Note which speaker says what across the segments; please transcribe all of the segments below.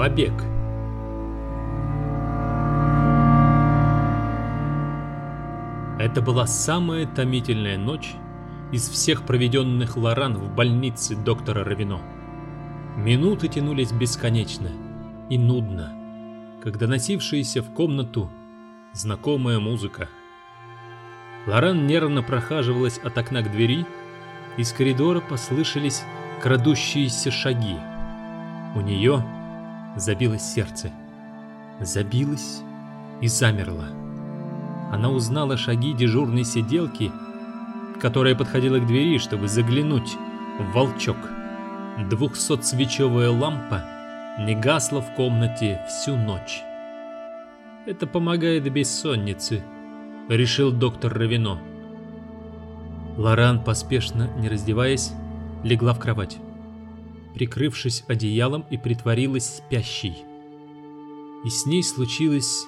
Speaker 1: Побег. Это была самая томительная ночь из всех проведенных Лоран в больнице доктора Равино. Минуты тянулись бесконечно и нудно, когда носившаяся в комнату знакомая музыка. Лоран нервно прохаживалась от окна к двери, из коридора послышались крадущиеся шаги. У нее забилось сердце. Забилось и замерло. Она узнала шаги дежурной сиделки, которая подходила к двери, чтобы заглянуть в волчок. Двухсотсвечевая лампа не гасла в комнате всю ночь. «Это помогает бессоннице», — решил доктор Равино. Лоран, поспешно, не раздеваясь, легла в кровать прикрывшись одеялом и притворилась спящей. И с ней случилось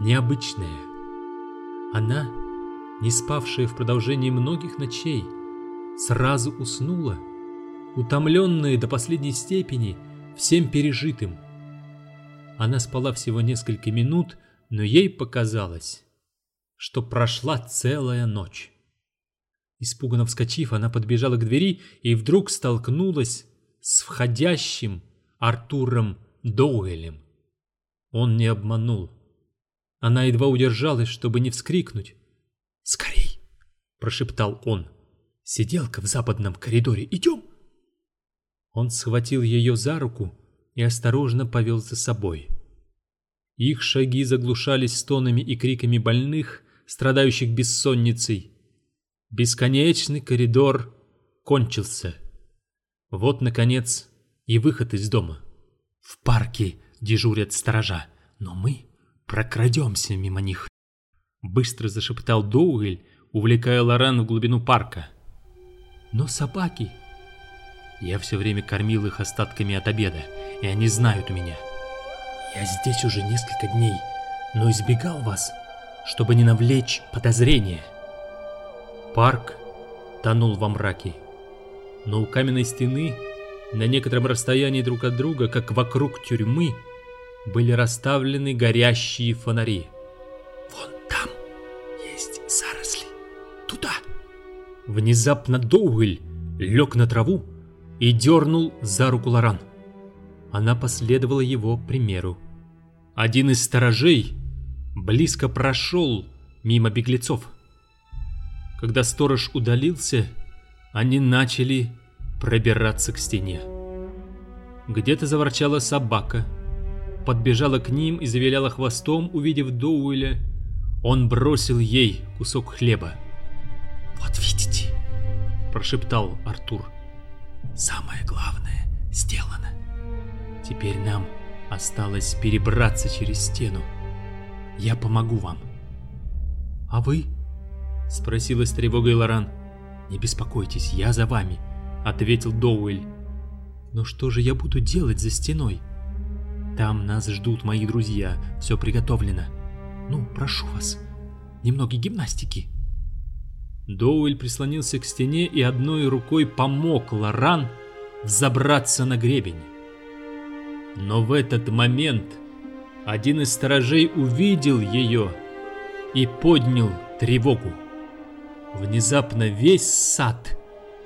Speaker 1: необычное. Она, не спавшая в продолжении многих ночей, сразу уснула, утомленная до последней степени всем пережитым. Она спала всего несколько минут, но ей показалось, что прошла целая ночь. Испуганно вскочив, она подбежала к двери и вдруг столкнулась с входящим Артуром Доуэлем. Он не обманул. Она едва удержалась, чтобы не вскрикнуть. «Скорей!» – прошептал он. «Сиделка в западном коридоре. Идем!» Он схватил ее за руку и осторожно повел за собой. Их шаги заглушались стонами и криками больных, страдающих бессонницей. Бесконечный коридор кончился. Вот, наконец, и выход из дома. В парке дежурят сторожа, но мы прокрадемся мимо них. Быстро зашептал Доуэль, увлекая Лоран в глубину парка. Но собаки... Я все время кормил их остатками от обеда, и они знают меня. Я здесь уже несколько дней, но избегал вас, чтобы не навлечь подозрения. Парк тонул во мраке но у каменной стены, на некотором расстоянии друг от друга, как вокруг тюрьмы, были расставлены горящие фонари. «Вон там есть заросли. Туда!» Внезапно Доуэль лег на траву и дернул за руку Лоран. Она последовала его примеру. Один из сторожей близко прошел мимо беглецов. Когда сторож удалился, они начали пробираться к стене. Где-то заворчала собака, подбежала к ним и завиляла хвостом, увидев Доуэля. Он бросил ей кусок хлеба. «Вот видите», – прошептал Артур, – «самое главное сделано. Теперь нам осталось перебраться через стену. Я помогу вам». «А вы?» – спросила с тревогой Лоран. «Не беспокойтесь, я за вами», — ответил Доуэль. «Но что же я буду делать за стеной?» «Там нас ждут мои друзья, все приготовлено. Ну, прошу вас, немного гимнастики». Доуэль прислонился к стене и одной рукой помог Лоран взобраться на гребень. Но в этот момент один из сторожей увидел ее и поднял тревогу. Внезапно весь сад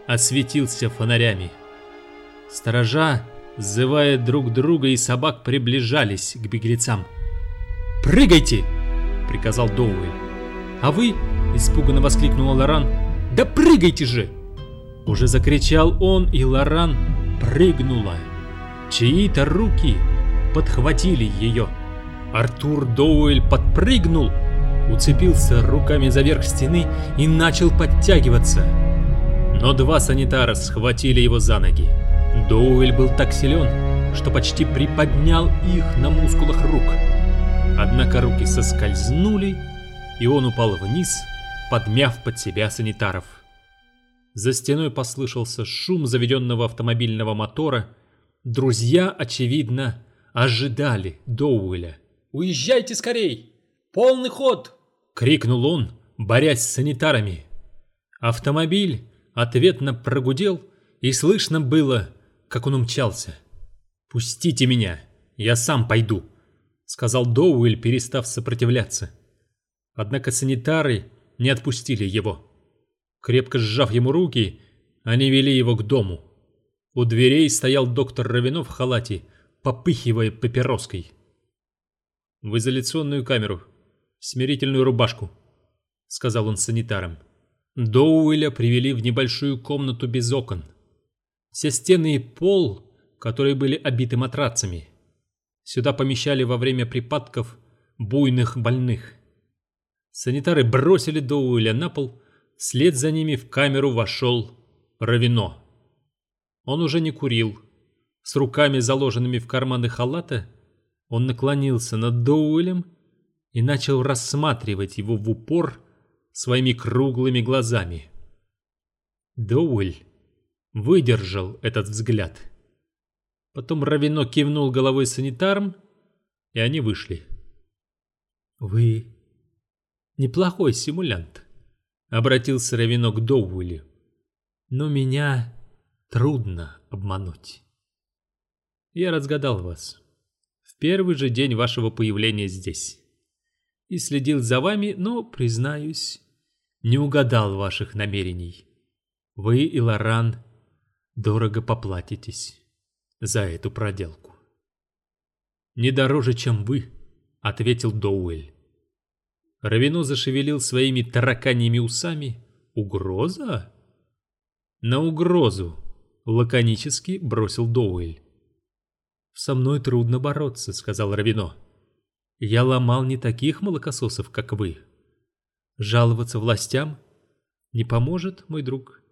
Speaker 1: осветился фонарями. Сторожа, зывая друг друга и собак, приближались к беглецам. «Прыгайте!» — приказал Доуэль. «А вы?» — испуганно воскликнула Лоран. «Да прыгайте же!» Уже закричал он, и Лоран прыгнула. Чьи-то руки подхватили ее. Артур Доуэль подпрыгнул уцепился руками за верх стены и начал подтягиваться. Но два санитара схватили его за ноги. Доуэль был так силен, что почти приподнял их на мускулах рук. Однако руки соскользнули, и он упал вниз, подмяв под себя санитаров. За стеной послышался шум заведенного автомобильного мотора. Друзья, очевидно, ожидали Доуэля. «Уезжайте скорей! Полный ход!» Крикнул он, борясь с санитарами. Автомобиль ответно прогудел, и слышно было, как он умчался. «Пустите меня! я сам пойду», — сказал Доуэль, перестав сопротивляться. Однако санитары не отпустили его. Крепко сжав ему руки, они вели его к дому. У дверей стоял доктор Равино в халате, попыхивая папироской. «В изоляционную камеру. Смирительную рубашку», — сказал он санитарам. Доуэля привели в небольшую комнату без окон. Все стены и пол, которые были обиты матрацами. Сюда помещали во время припадков буйных больных. Санитары бросили Доуэля на пол, вслед за ними в камеру вошел Равино. Он уже не курил. С руками, заложенными в карманы халата, он наклонился над Доуэлем и начал рассматривать его в упор своими круглыми глазами. Доуэль выдержал этот взгляд. Потом Равино кивнул головой санитарам, и они вышли. «Вы неплохой симулянт», — обратился Равино к Доуэлю. «Но меня трудно обмануть. Я разгадал вас в первый же день вашего появления здесь и следил за вами, но, признаюсь, не угадал ваших намерений. Вы и Лоран дорого поплатитесь за эту проделку. «Не дороже, чем вы», — ответил Доуэль. Равино зашевелил своими тараканьими усами. «Угроза?» «На угрозу», — лаконически бросил Доуэль. «Со мной трудно бороться», — сказал Равино. «Я ломал не таких молокососов, как вы. Жаловаться властям не поможет, мой друг.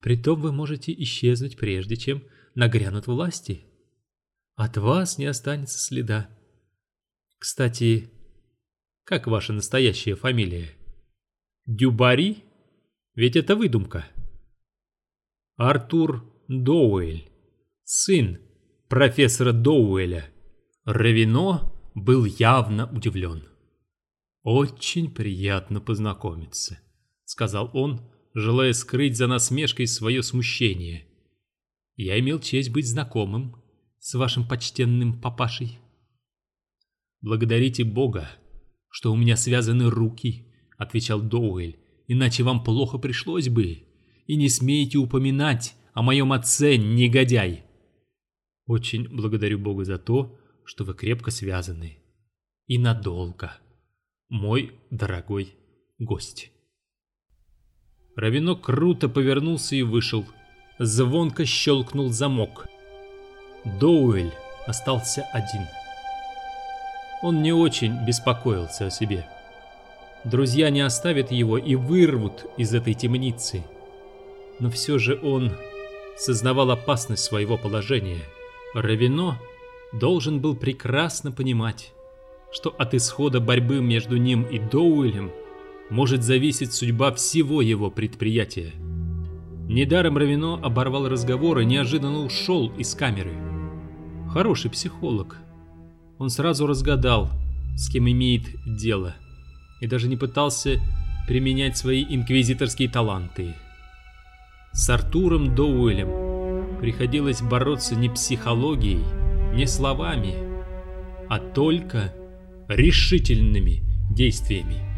Speaker 1: Притом вы можете исчезнуть, прежде чем нагрянут власти. От вас не останется следа. Кстати, как ваша настоящая фамилия? Дюбари? Ведь это выдумка. Артур Доуэль, сын профессора Доуэля. Равино был явно удивлен. «Очень приятно познакомиться», — сказал он, желая скрыть за насмешкой свое смущение. «Я имел честь быть знакомым с вашим почтенным папашей». «Благодарите Бога, что у меня связаны руки», — отвечал Доуэль, «иначе вам плохо пришлось бы. И не смейте упоминать о моем отце, негодяй». «Очень благодарю Бога за то, что вы крепко связаны. И надолго, мой дорогой гость». Равинок круто повернулся и вышел. Звонко щелкнул замок. Доуэль остался один. Он не очень беспокоился о себе. Друзья не оставят его и вырвут из этой темницы. Но все же он сознавал опасность своего положения. Равино должен был прекрасно понимать, что от исхода борьбы между ним и Доуэлем может зависеть судьба всего его предприятия. Недаром Равино оборвал разговор и неожиданно ушел из камеры. Хороший психолог. Он сразу разгадал, с кем имеет дело, и даже не пытался применять свои инквизиторские таланты. С Артуром Доуэлем приходилось бороться не психологией, не словами, а только решительными действиями.